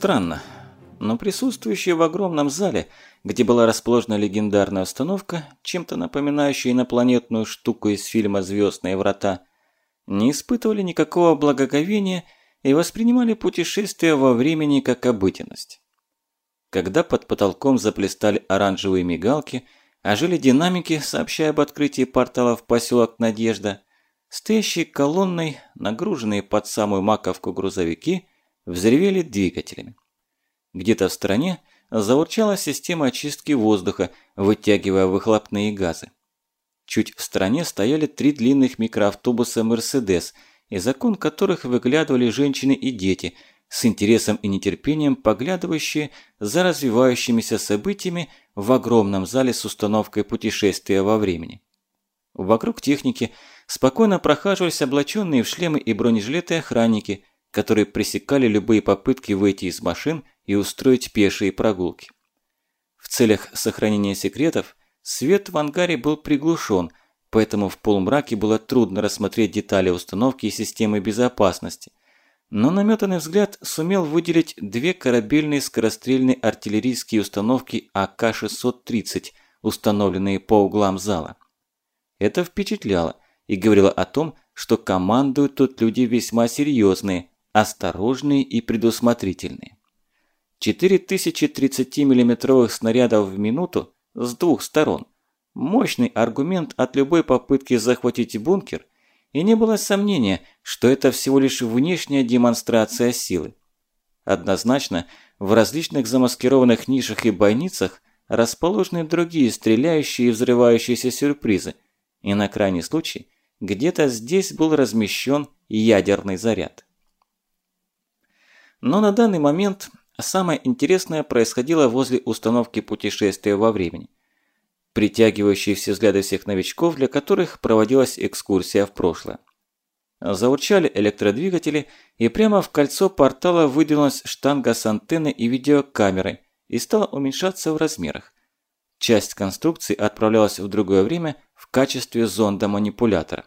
Странно, но присутствующие в огромном зале, где была расположена легендарная установка, чем-то напоминающая инопланетную штуку из фильма «Звездные врата», не испытывали никакого благоговения и воспринимали путешествие во времени как обыденность. Когда под потолком заплестали оранжевые мигалки, ожили динамики, сообщая об открытии портала в поселок Надежда, стоящие колонной, нагруженные под самую маковку грузовики, взревели двигателями. Где-то в стороне заурчала система очистки воздуха, вытягивая выхлопные газы. Чуть в стороне стояли три длинных микроавтобуса «Мерседес», из окон которых выглядывали женщины и дети, с интересом и нетерпением поглядывающие за развивающимися событиями в огромном зале с установкой путешествия во времени. Вокруг техники спокойно прохаживались облаченные в шлемы и бронежилеты охранники, которые пресекали любые попытки выйти из машин и устроить пешие прогулки. В целях сохранения секретов свет в ангаре был приглушен, поэтому в полумраке было трудно рассмотреть детали установки и системы безопасности. Но наметанный взгляд сумел выделить две корабельные скорострельные артиллерийские установки АК-630, установленные по углам зала. Это впечатляло и говорило о том, что командуют тут люди весьма серьезные, осторожные и предусмотрительные. 4000 30-миллиметровых снарядов в минуту с двух сторон. Мощный аргумент от любой попытки захватить бункер, и не было сомнения, что это всего лишь внешняя демонстрация силы. Однозначно, в различных замаскированных нишах и бойницах расположены другие стреляющие и взрывающиеся сюрпризы, и на крайний случай где-то здесь был размещен ядерный заряд. Но на данный момент самое интересное происходило возле установки путешествия во времени, притягивающей все взгляды всех новичков, для которых проводилась экскурсия в прошлое. Заурчали электродвигатели, и прямо в кольцо портала выдвинулась штанга с антенной и видеокамерой и стала уменьшаться в размерах. Часть конструкции отправлялась в другое время в качестве зонда-манипулятора.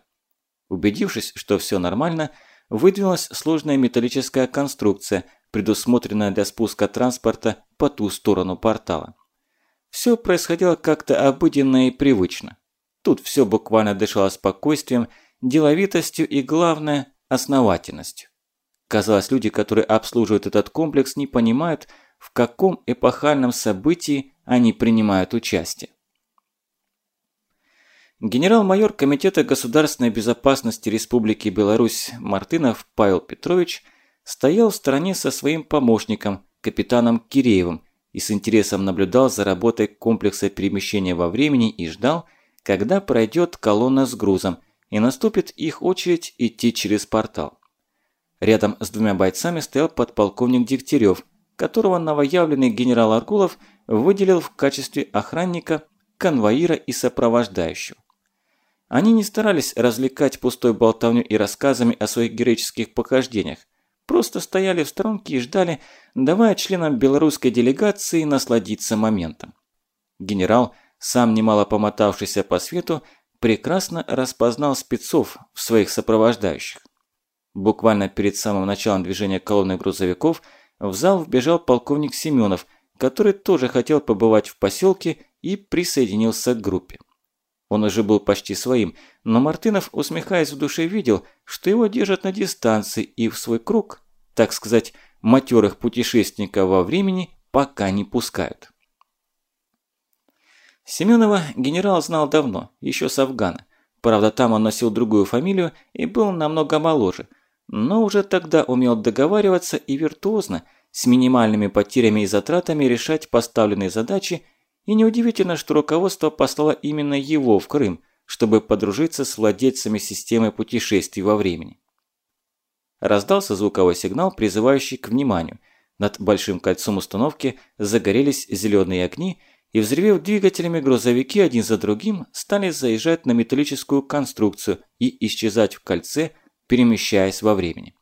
Убедившись, что все нормально, выдвинулась сложная металлическая конструкция, предусмотренная для спуска транспорта по ту сторону портала. Все происходило как-то обыденно и привычно. Тут все буквально дышало спокойствием, деловитостью и, главное, основательностью. Казалось, люди, которые обслуживают этот комплекс, не понимают, в каком эпохальном событии они принимают участие. Генерал-майор Комитета государственной безопасности Республики Беларусь Мартынов Павел Петрович стоял в стороне со своим помощником, капитаном Киреевым, и с интересом наблюдал за работой комплекса перемещения во времени и ждал, когда пройдет колонна с грузом и наступит их очередь идти через портал. Рядом с двумя бойцами стоял подполковник Дегтярев, которого новоявленный генерал Аргулов выделил в качестве охранника, конвоира и сопровождающего. Они не старались развлекать пустой болтовню и рассказами о своих героических похождениях, просто стояли в сторонке и ждали, давая членам белорусской делегации насладиться моментом. Генерал, сам немало помотавшийся по свету, прекрасно распознал спецов в своих сопровождающих. Буквально перед самым началом движения колонны грузовиков в зал вбежал полковник Семенов, который тоже хотел побывать в поселке и присоединился к группе. Он уже был почти своим, но Мартынов, усмехаясь в душе, видел, что его держат на дистанции и в свой круг, так сказать, матерых путешественников во времени пока не пускают. Семенова генерал знал давно, еще с Афгана. Правда, там он носил другую фамилию и был намного моложе, но уже тогда умел договариваться и виртуозно, с минимальными потерями и затратами решать поставленные задачи и неудивительно, что руководство послало именно его в Крым, чтобы подружиться с владельцами системы путешествий во времени. Раздался звуковой сигнал, призывающий к вниманию. Над большим кольцом установки загорелись зеленые огни, и взрывев двигателями грузовики один за другим стали заезжать на металлическую конструкцию и исчезать в кольце, перемещаясь во времени.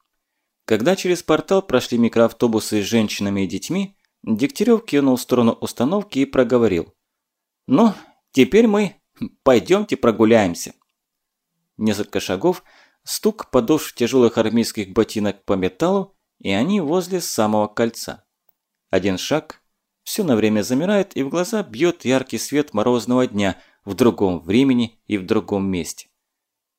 Когда через портал прошли микроавтобусы с женщинами и детьми, Дегтярев кинул в сторону установки и проговорил. «Ну, Теперь мы пойдемте прогуляемся. Несколько шагов, стук подошв тяжелых армейских ботинок по металлу, и они возле самого кольца. Один шаг, все на время замирает, и в глаза бьет яркий свет морозного дня в другом времени и в другом месте.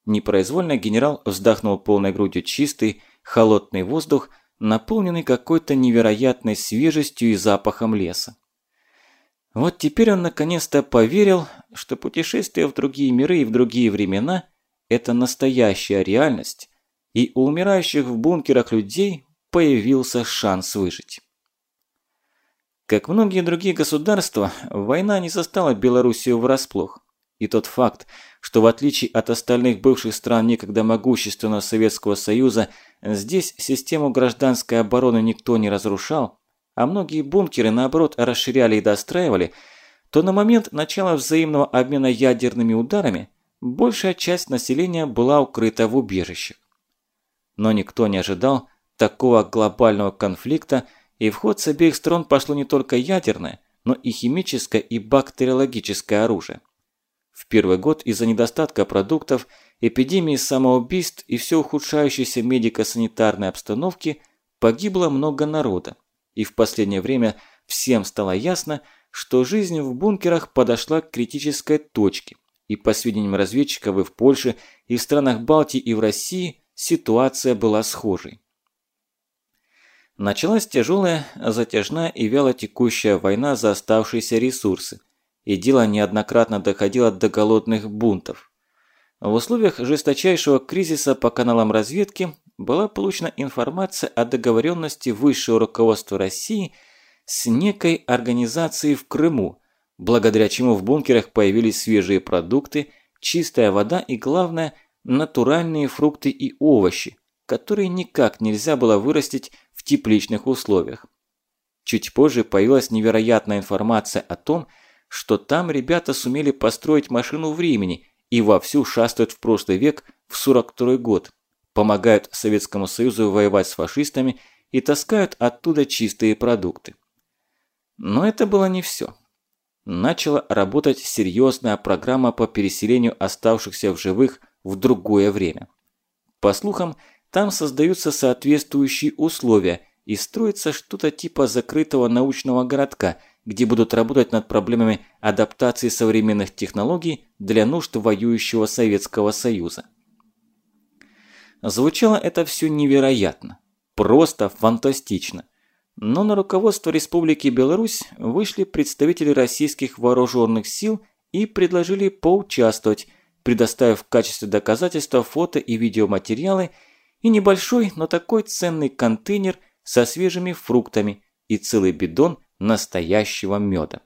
Непроизвольно генерал вздохнул полной грудью чистый, холодный воздух, наполненный какой-то невероятной свежестью и запахом леса. Вот теперь он наконец-то поверил, что путешествие в другие миры и в другие времена – это настоящая реальность, и у умирающих в бункерах людей появился шанс выжить. Как многие другие государства, война не застала Белоруссию врасплох. И тот факт, что в отличие от остальных бывших стран некогда могущественного Советского Союза, здесь систему гражданской обороны никто не разрушал, а многие бункеры наоборот расширяли и достраивали, то на момент начала взаимного обмена ядерными ударами большая часть населения была укрыта в убежищах. Но никто не ожидал такого глобального конфликта, и в ход с обеих сторон пошло не только ядерное, но и химическое и бактериологическое оружие. В первый год из-за недостатка продуктов, эпидемии самоубийств и все ухудшающейся медико-санитарной обстановки погибло много народа. И в последнее время всем стало ясно, что жизнь в бункерах подошла к критической точке. И по сведениям разведчиков и в Польше, и в странах Балтии, и в России ситуация была схожей. Началась тяжелая, затяжная и вяло текущая война за оставшиеся ресурсы – и дело неоднократно доходило до голодных бунтов. В условиях жесточайшего кризиса по каналам разведки была получена информация о договоренности высшего руководства России с некой организацией в Крыму, благодаря чему в бункерах появились свежие продукты, чистая вода и, главное, натуральные фрукты и овощи, которые никак нельзя было вырастить в тепличных условиях. Чуть позже появилась невероятная информация о том, что что там ребята сумели построить машину времени и вовсю шастают в прошлый век в 42 год, помогают Советскому Союзу воевать с фашистами и таскают оттуда чистые продукты. Но это было не все. Начала работать серьезная программа по переселению оставшихся в живых в другое время. По слухам, там создаются соответствующие условия и строится что-то типа закрытого научного городка – где будут работать над проблемами адаптации современных технологий для нужд воюющего Советского Союза. Звучало это все невероятно, просто фантастично. Но на руководство Республики Беларусь вышли представители российских вооруженных сил и предложили поучаствовать, предоставив в качестве доказательства фото и видеоматериалы и небольшой, но такой ценный контейнер со свежими фруктами и целый бидон настоящего меда.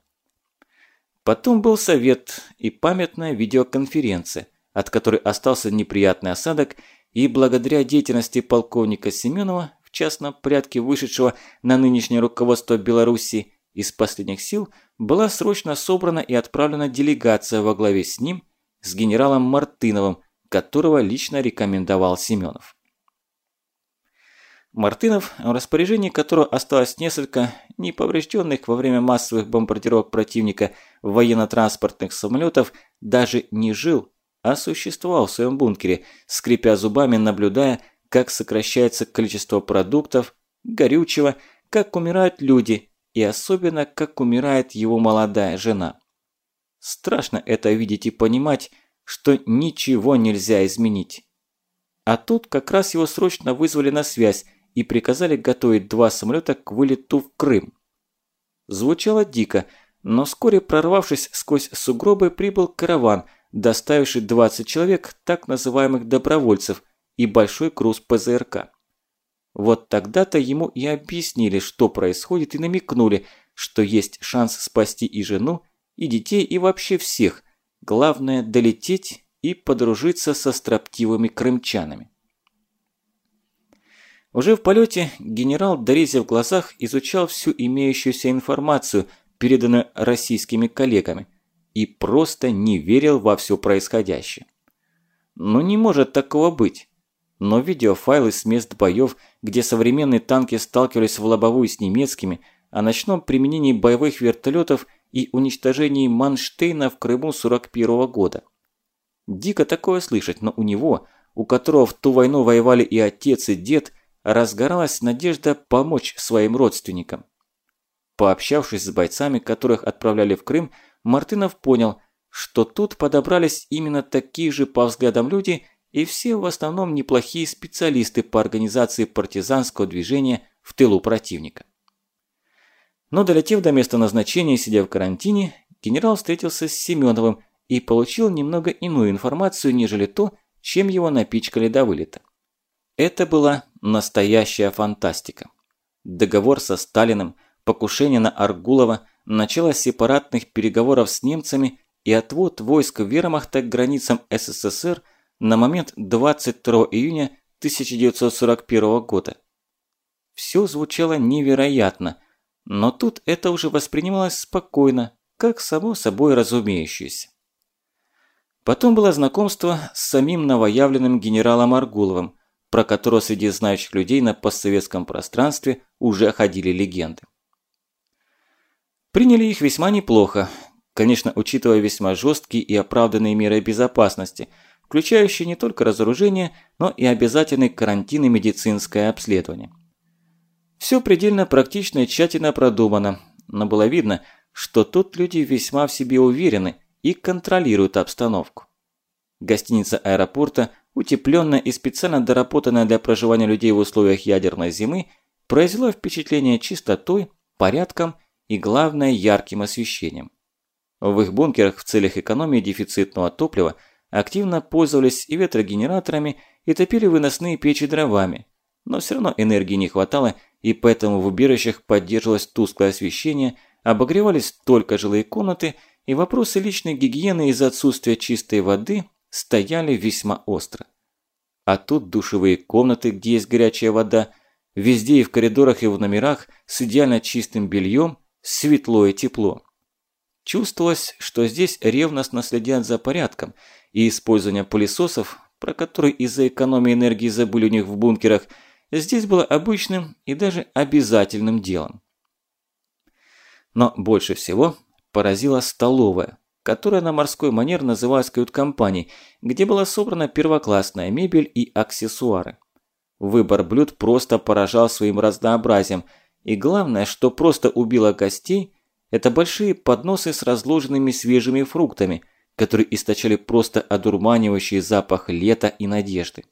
Потом был совет и памятная видеоконференция, от которой остался неприятный осадок, и благодаря деятельности полковника Семенова, в частном порядке вышедшего на нынешнее руководство Беларуси, из последних сил была срочно собрана и отправлена делегация во главе с ним, с генералом Мартыновым, которого лично рекомендовал Семенов. Мартынов, в распоряжении которого осталось несколько неповрежденных во время массовых бомбардировок противника военно-транспортных самолетов, даже не жил, а существовал в своем бункере, скрипя зубами, наблюдая, как сокращается количество продуктов, горючего, как умирают люди и особенно, как умирает его молодая жена. Страшно это видеть и понимать, что ничего нельзя изменить. А тут как раз его срочно вызвали на связь, и приказали готовить два самолета к вылету в Крым. Звучало дико, но вскоре прорвавшись сквозь сугробы прибыл караван, доставивший 20 человек так называемых добровольцев и большой груз ПЗРК. Вот тогда-то ему и объяснили, что происходит, и намекнули, что есть шанс спасти и жену, и детей, и вообще всех. Главное – долететь и подружиться со строптивыми крымчанами. Уже в полете генерал, дорезив в глазах, изучал всю имеющуюся информацию, переданную российскими коллегами, и просто не верил во все происходящее. Ну не может такого быть. Но видеофайлы с мест боев, где современные танки сталкивались в лобовую с немецкими, о ночном применении боевых вертолетов и уничтожении Манштейна в Крыму 41 -го года. Дико такое слышать, но у него, у которого в ту войну воевали и отец, и дед, разгоралась надежда помочь своим родственникам. Пообщавшись с бойцами, которых отправляли в Крым, Мартынов понял, что тут подобрались именно такие же по взглядам люди и все в основном неплохие специалисты по организации партизанского движения в тылу противника. Но долетев до места назначения сидя в карантине, генерал встретился с Семеновым и получил немного иную информацию, нежели то, чем его напичкали до вылета. Это была настоящая фантастика. Договор со Сталиным, покушение на Аргулова, начало сепаратных переговоров с немцами и отвод войск вермахта к границам СССР на момент 22 июня 1941 года. Все звучало невероятно, но тут это уже воспринималось спокойно, как само собой разумеющееся. Потом было знакомство с самим новоявленным генералом Аргуловым, про которого среди знающих людей на постсоветском пространстве уже ходили легенды. Приняли их весьма неплохо, конечно, учитывая весьма жесткие и оправданные меры безопасности, включающие не только разоружение, но и обязательный карантин и медицинское обследование. Все предельно практично и тщательно продумано, но было видно, что тут люди весьма в себе уверены и контролируют обстановку. Гостиница аэропорта, утепленная и специально доработанная для проживания людей в условиях ядерной зимы, произвела впечатление чистотой, порядком и, главное, ярким освещением. В их бункерах в целях экономии дефицитного топлива активно пользовались и ветрогенераторами, и топили выносные печи дровами, но все равно энергии не хватало, и поэтому в убежищах поддерживалось тусклое освещение, обогревались только жилые комнаты, и вопросы личной гигиены из-за отсутствия чистой воды стояли весьма остро. А тут душевые комнаты, где есть горячая вода, везде и в коридорах, и в номерах с идеально чистым бельем, светло и тепло. Чувствовалось, что здесь ревностно следят за порядком, и использование пылесосов, про которые из-за экономии энергии забыли у них в бункерах – здесь было обычным и даже обязательным делом. Но больше всего поразила столовая, которая на морской манер называлась кают-компанией, где была собрана первоклассная мебель и аксессуары. Выбор блюд просто поражал своим разнообразием, и главное, что просто убило гостей, это большие подносы с разложенными свежими фруктами, которые источали просто одурманивающий запах лета и надежды.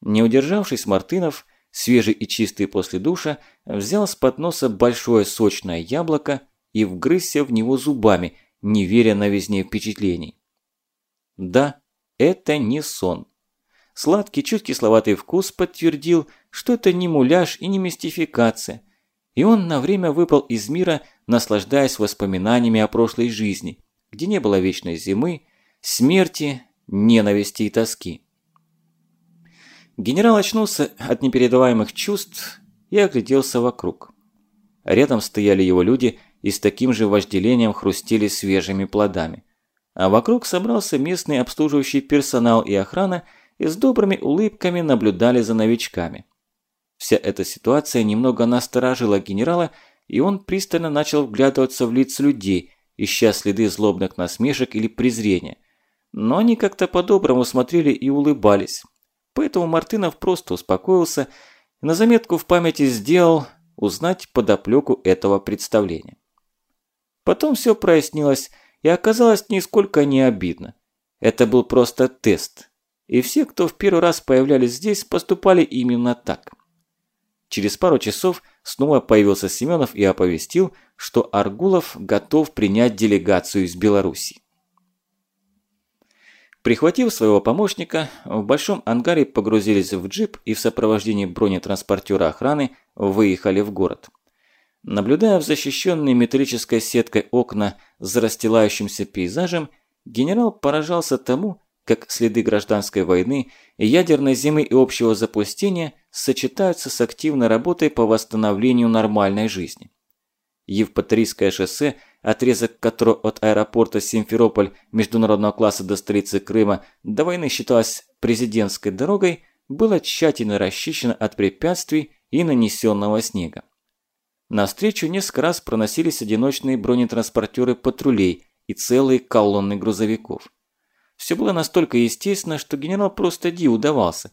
Не удержавшись, Мартынов, свежий и чистый после душа, взял с подноса большое сочное яблоко и вгрызся в него зубами, не веря на везне впечатлений. Да, это не сон. Сладкий, чуть кисловатый вкус подтвердил, что это не муляж и не мистификация. И он на время выпал из мира, наслаждаясь воспоминаниями о прошлой жизни, где не было вечной зимы, смерти, ненависти и тоски. Генерал очнулся от непередаваемых чувств и огляделся вокруг. Рядом стояли его люди и с таким же вожделением хрустели свежими плодами. А вокруг собрался местный обслуживающий персонал и охрана и с добрыми улыбками наблюдали за новичками. Вся эта ситуация немного насторожила генерала, и он пристально начал вглядываться в лица людей, ища следы злобных насмешек или презрения. Но они как-то по-доброму смотрели и улыбались, Поэтому Мартынов просто успокоился и на заметку в памяти сделал узнать подоплеку этого представления. Потом все прояснилось и оказалось нисколько не обидно. Это был просто тест. И все, кто в первый раз появлялись здесь, поступали именно так. Через пару часов снова появился Семенов и оповестил, что Аргулов готов принять делегацию из Беларуси. Прихватив своего помощника, в большом ангаре погрузились в джип и в сопровождении бронетранспортера охраны выехали в город. Наблюдая в защищенные металлической сеткой окна за расстилающимся пейзажем, генерал поражался тому, как следы гражданской войны, ядерной зимы и общего запустения сочетаются с активной работой по восстановлению нормальной жизни. Евпаторийское шоссе отрезок которого от аэропорта Симферополь международного класса до столицы Крыма до войны считалась президентской дорогой, было тщательно расчищено от препятствий и нанесенного снега. Навстречу несколько раз проносились одиночные бронетранспортеры патрулей и целые колонны грузовиков. Все было настолько естественно, что генерал просто ди удавался.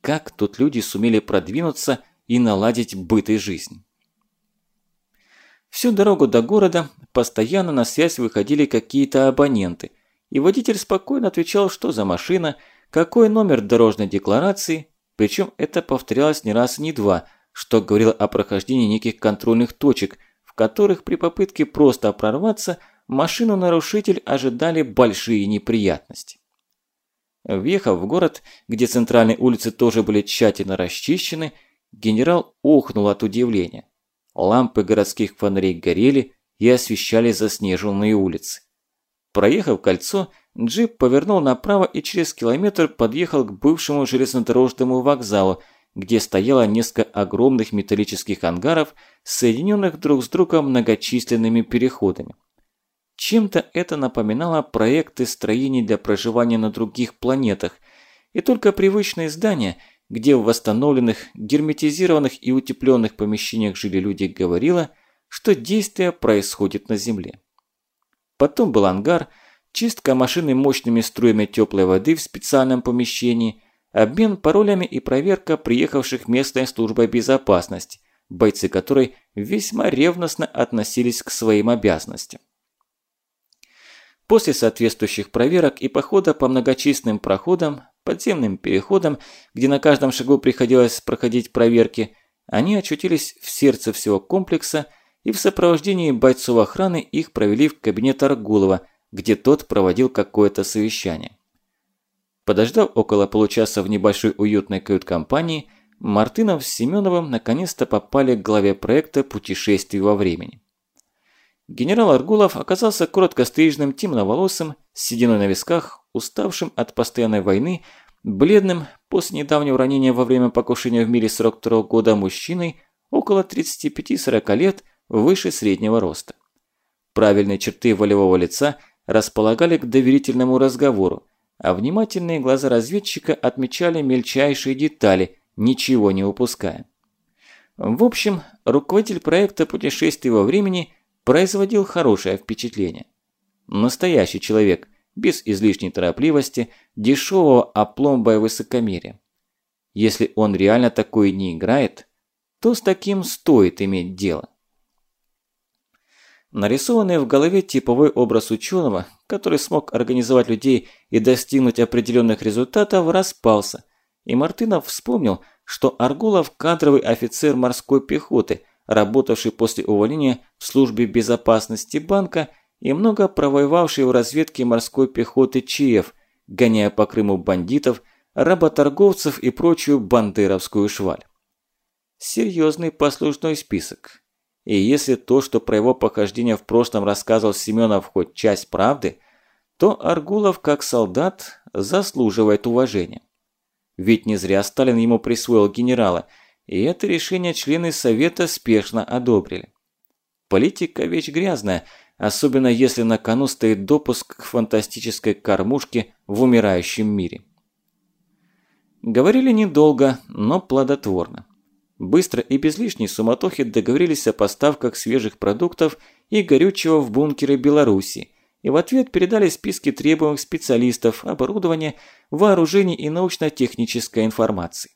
Как тут люди сумели продвинуться и наладить быт и жизнь? Всю дорогу до города постоянно на связь выходили какие-то абоненты, и водитель спокойно отвечал, что за машина, какой номер дорожной декларации, причем это повторялось не раз не два, что говорило о прохождении неких контрольных точек, в которых при попытке просто прорваться машину-нарушитель ожидали большие неприятности. Въехав в город, где центральные улицы тоже были тщательно расчищены, генерал охнул от удивления. Лампы городских фонарей горели и освещали заснеженные улицы. Проехав кольцо, джип повернул направо и через километр подъехал к бывшему железнодорожному вокзалу, где стояло несколько огромных металлических ангаров, соединенных друг с другом многочисленными переходами. Чем-то это напоминало проекты строений для проживания на других планетах, и только привычные здания, где в восстановленных, герметизированных и утепленных помещениях жили люди, говорило, что действие происходит на Земле. Потом был ангар, чистка машины мощными струями теплой воды в специальном помещении, обмен паролями и проверка приехавших местной службой безопасности, бойцы которой весьма ревностно относились к своим обязанностям. После соответствующих проверок и похода по многочисленным проходам, подземным переходам, где на каждом шагу приходилось проходить проверки, они очутились в сердце всего комплекса – и в сопровождении бойцов охраны их провели в кабинет Аргулова, где тот проводил какое-то совещание. Подождав около получаса в небольшой уютной кают-компании, Мартынов с Семеновым наконец-то попали к главе проекта «Путешествий во времени». Генерал Аргулов оказался коротко стриженным, темноволосым, с сединой на висках, уставшим от постоянной войны, бледным, после недавнего ранения во время покушения в мире 42 -го года мужчиной, около 35-40 лет, выше среднего роста. Правильные черты волевого лица располагали к доверительному разговору, а внимательные глаза разведчика отмечали мельчайшие детали, ничего не упуская. В общем, руководитель проекта «Путешествие во времени» производил хорошее впечатление. Настоящий человек, без излишней торопливости, дешевого опломба и высокомерия. Если он реально такой не играет, то с таким стоит иметь дело. Нарисованный в голове типовой образ ученого, который смог организовать людей и достигнуть определенных результатов, распался, и Мартынов вспомнил, что Аргулов – кадровый офицер морской пехоты, работавший после увольнения в службе безопасности банка и много провоевавший в разведке морской пехоты ЧФ, гоняя по Крыму бандитов, работорговцев и прочую бандеровскую шваль. Серьезный послужной список. И если то, что про его похождения в прошлом рассказывал Семенов хоть часть правды, то Аргулов как солдат заслуживает уважения. Ведь не зря Сталин ему присвоил генерала, и это решение члены Совета спешно одобрили. Политика – вещь грязная, особенно если на кону стоит допуск к фантастической кормушке в умирающем мире. Говорили недолго, но плодотворно. Быстро и без лишней суматохи договорились о поставках свежих продуктов и горючего в бункеры Беларуси, и в ответ передали списки требуемых специалистов, оборудования, вооружений и научно-технической информации.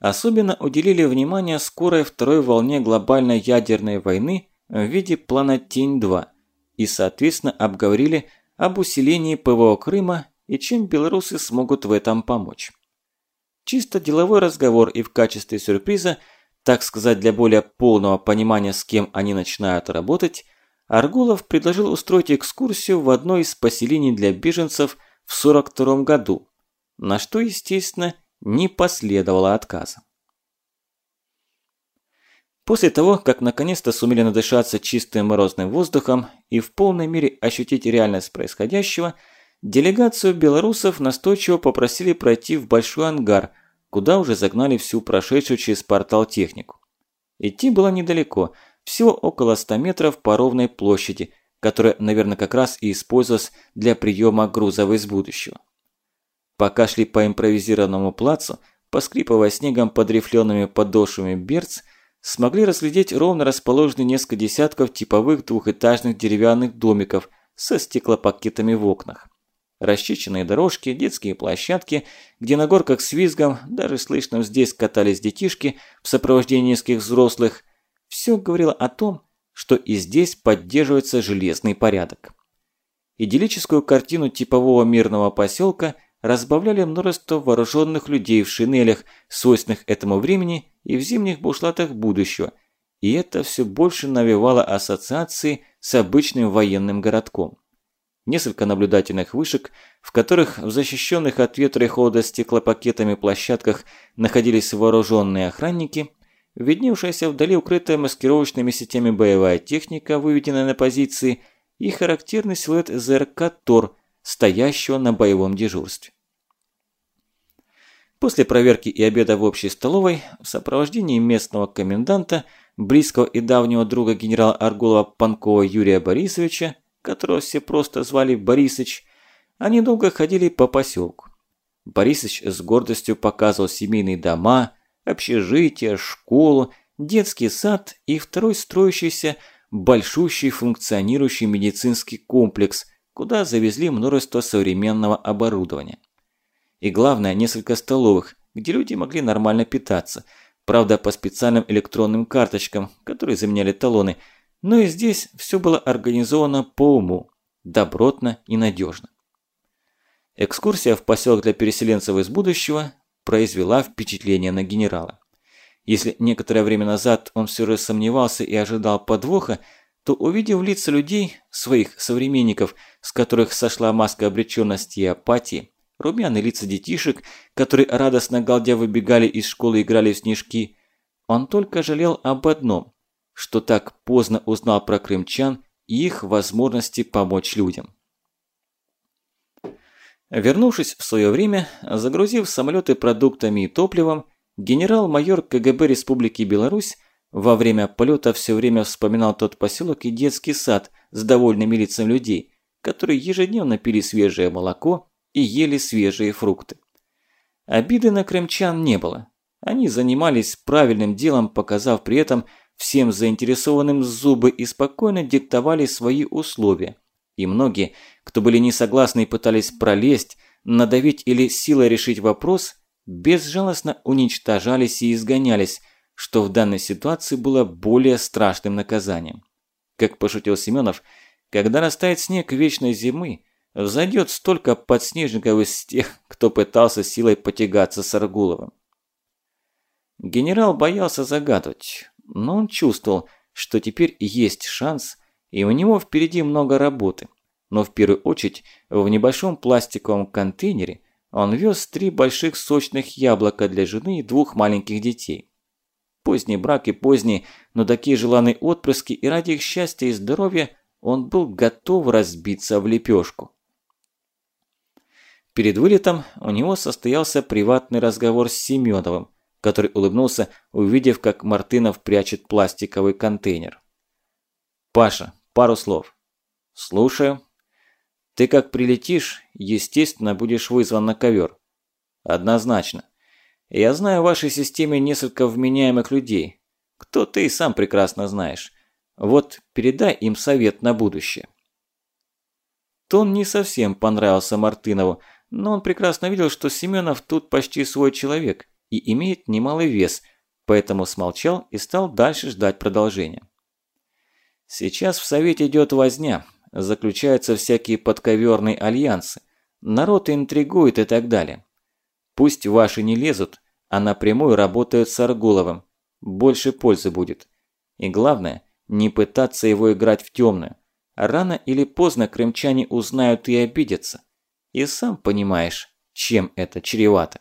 Особенно уделили внимание скорой второй волне глобальной ядерной войны в виде плана Тень-2 и, соответственно, обговорили об усилении ПВО Крыма и чем белорусы смогут в этом помочь. Чисто деловой разговор и в качестве сюрприза, так сказать, для более полного понимания, с кем они начинают работать, Аргулов предложил устроить экскурсию в одно из поселений для беженцев в 42 году, на что, естественно, не последовало отказа. После того, как наконец-то сумели надышаться чистым морозным воздухом и в полной мере ощутить реальность происходящего – Делегацию белорусов настойчиво попросили пройти в большой ангар, куда уже загнали всю прошедшую через портал технику. Идти было недалеко, всего около 100 метров по ровной площади, которая, наверное, как раз и использовалась для приема грузов из будущего. Пока шли по импровизированному плацу, поскрипывая снегом под рифлеными подошвами берц, смогли разглядеть ровно расположенные несколько десятков типовых двухэтажных деревянных домиков со стеклопакетами в окнах. Расчищенные дорожки, детские площадки, где на горках с визгом, даже слышно здесь катались детишки в сопровождении нескольких взрослых. Все говорило о том, что и здесь поддерживается железный порядок. Идиллическую картину типового мирного поселка разбавляли множество вооруженных людей в шинелях, свойственных этому времени и в зимних бушлатах будущего, и это все больше навевало ассоциации с обычным военным городком. Несколько наблюдательных вышек, в которых в защищенных от ветра и холода стеклопакетами площадках находились вооруженные охранники, видневшаяся вдали укрытая маскировочными сетями боевая техника, выведенная на позиции, и характерный силуэт ЗРК «Тор», стоящего на боевом дежурстве. После проверки и обеда в общей столовой, в сопровождении местного коменданта, близкого и давнего друга генерала Аргулова Панкова Юрия Борисовича, которого все просто звали Борисыч, они долго ходили по поселку. Борисыч с гордостью показывал семейные дома, общежитие, школу, детский сад и второй строящийся большущий функционирующий медицинский комплекс, куда завезли множество современного оборудования. И главное, несколько столовых, где люди могли нормально питаться, правда по специальным электронным карточкам, которые заменяли талоны – но и здесь все было организовано по уму, добротно и надежно. Экскурсия в поселок для переселенцев из будущего произвела впечатление на генерала. Если некоторое время назад он все же сомневался и ожидал подвоха, то увидев лица людей, своих современников, с которых сошла маска обреченности и апатии, румяные лица детишек, которые радостно галдя выбегали из школы и играли в снежки, он только жалел об одном что так поздно узнал про крымчан и их возможности помочь людям. Вернувшись в свое время, загрузив самолеты продуктами и топливом, генерал-майор КГБ Республики Беларусь во время полета все время вспоминал тот поселок и детский сад с довольными лицами людей, которые ежедневно пили свежее молоко и ели свежие фрукты. Обиды на крымчан не было. Они занимались правильным делом, показав при этом, всем заинтересованным зубы и спокойно диктовали свои условия. И многие, кто были не согласны и пытались пролезть, надавить или силой решить вопрос, безжалостно уничтожались и изгонялись, что в данной ситуации было более страшным наказанием. Как пошутил Семенов, когда растает снег вечной зимы, взойдет столько подснежников из тех, кто пытался силой потягаться с Аргуловым. Генерал боялся загадывать но он чувствовал, что теперь есть шанс, и у него впереди много работы. Но в первую очередь в небольшом пластиковом контейнере он вез три больших сочных яблока для жены и двух маленьких детей. Поздний брак и поздние, но такие желанные отпрыски, и ради их счастья и здоровья он был готов разбиться в лепешку. Перед вылетом у него состоялся приватный разговор с Семеновым, который улыбнулся, увидев, как Мартынов прячет пластиковый контейнер. «Паша, пару слов». «Слушаю». «Ты как прилетишь, естественно, будешь вызван на ковер». «Однозначно. Я знаю в вашей системе несколько вменяемых людей. Кто ты и сам прекрасно знаешь. Вот передай им совет на будущее». Тон не совсем понравился Мартынову, но он прекрасно видел, что Семенов тут почти свой человек – и имеет немалый вес, поэтому смолчал и стал дальше ждать продолжения. Сейчас в Совете идет возня, заключаются всякие подковерные альянсы, народ интригует и так далее. Пусть ваши не лезут, а напрямую работают с Аргуловым, больше пользы будет. И главное, не пытаться его играть в темную. Рано или поздно крымчане узнают и обидятся. И сам понимаешь, чем это чревато.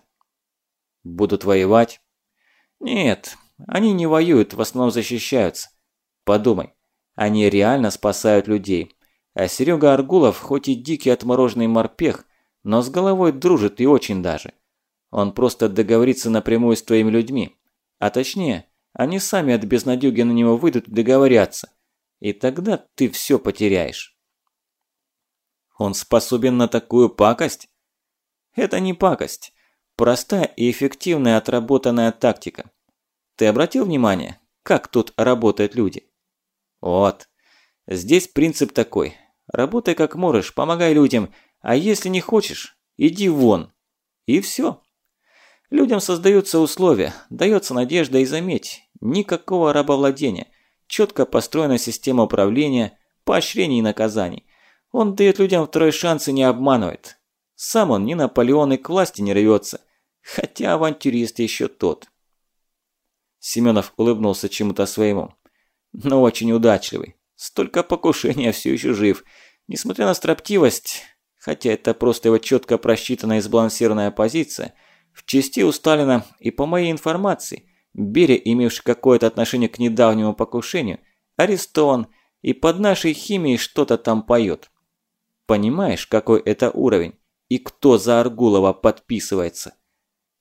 Будут воевать? Нет, они не воюют, в основном защищаются. Подумай, они реально спасают людей. А Серега Аргулов, хоть и дикий отмороженный морпех, но с головой дружит и очень даже. Он просто договорится напрямую с твоими людьми. А точнее, они сами от безнадёги на него выйдут и договорятся. И тогда ты все потеряешь. Он способен на такую пакость? Это не пакость. Простая и эффективная отработанная тактика. Ты обратил внимание? как тут работают люди. Вот. Здесь принцип такой. Работай как можешь, помогай людям, а если не хочешь, иди вон. И все. Людям создаются условия, дается надежда и заметь, никакого рабовладения, четко построена система управления, поощрений и наказаний. Он дает людям второй шанс и не обманывает. Сам он ни Наполеон и к власти не рвется, хотя авантюрист еще тот. Семенов улыбнулся чему-то своему. Но очень удачливый. Столько покушений, а все еще жив. Несмотря на строптивость, хотя это просто его четко просчитанная и сбалансированная позиция, в части у Сталина и по моей информации, Берия, имевший какое-то отношение к недавнему покушению, арестован и под нашей химией что-то там поет. Понимаешь, какой это уровень и кто за Аргулова подписывается?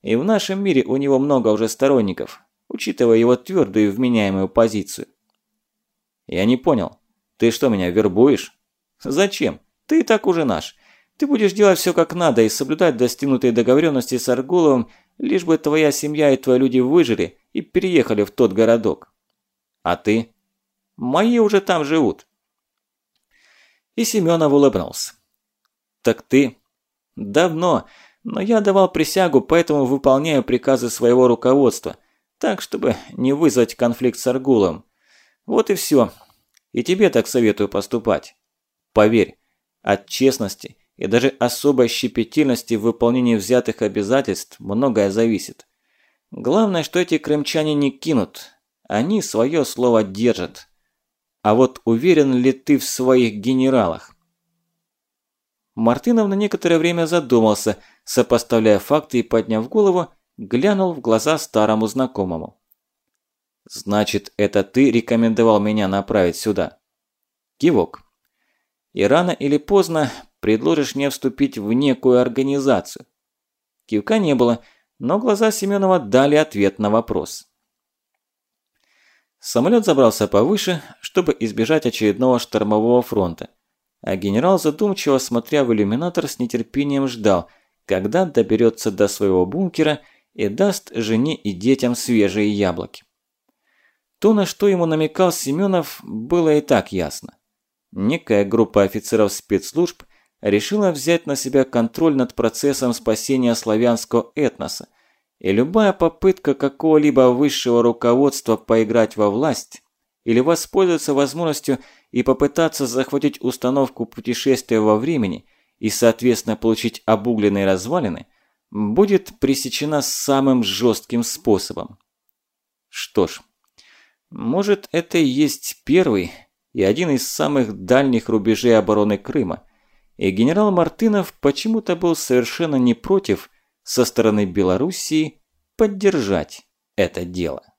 И в нашем мире у него много уже сторонников, учитывая его твердую и вменяемую позицию. Я не понял. Ты что, меня вербуешь? Зачем? Ты и так уже наш. Ты будешь делать все как надо и соблюдать достигнутые договоренности с Аргуловым, лишь бы твоя семья и твои люди выжили и переехали в тот городок. А ты? Мои уже там живут. И Семенов улыбнулся. Так ты? Давно, но я давал присягу, поэтому выполняю приказы своего руководства, так, чтобы не вызвать конфликт с Аргулом. Вот и все. И тебе так советую поступать. Поверь, от честности и даже особой щепетильности в выполнении взятых обязательств многое зависит. Главное, что эти крымчане не кинут. Они свое слово держат. А вот уверен ли ты в своих генералах? Мартынов на некоторое время задумался, сопоставляя факты и, подняв голову, глянул в глаза старому знакомому. «Значит, это ты рекомендовал меня направить сюда?» Кивок. «И рано или поздно предложишь мне вступить в некую организацию?» Кивка не было, но глаза Семенова дали ответ на вопрос. Самолет забрался повыше, чтобы избежать очередного штормового фронта, а генерал задумчиво, смотря в иллюминатор, с нетерпением ждал, когда доберется до своего бункера и даст жене и детям свежие яблоки. То, на что ему намекал Семенов, было и так ясно. Некая группа офицеров спецслужб решила взять на себя контроль над процессом спасения славянского этноса, и любая попытка какого-либо высшего руководства поиграть во власть или воспользоваться возможностью и попытаться захватить установку путешествия во времени и, соответственно, получить обугленные развалины, будет пресечена самым жестким способом. Что ж, может, это и есть первый и один из самых дальних рубежей обороны Крыма, и генерал Мартынов почему-то был совершенно не против со стороны Белоруссии поддержать это дело.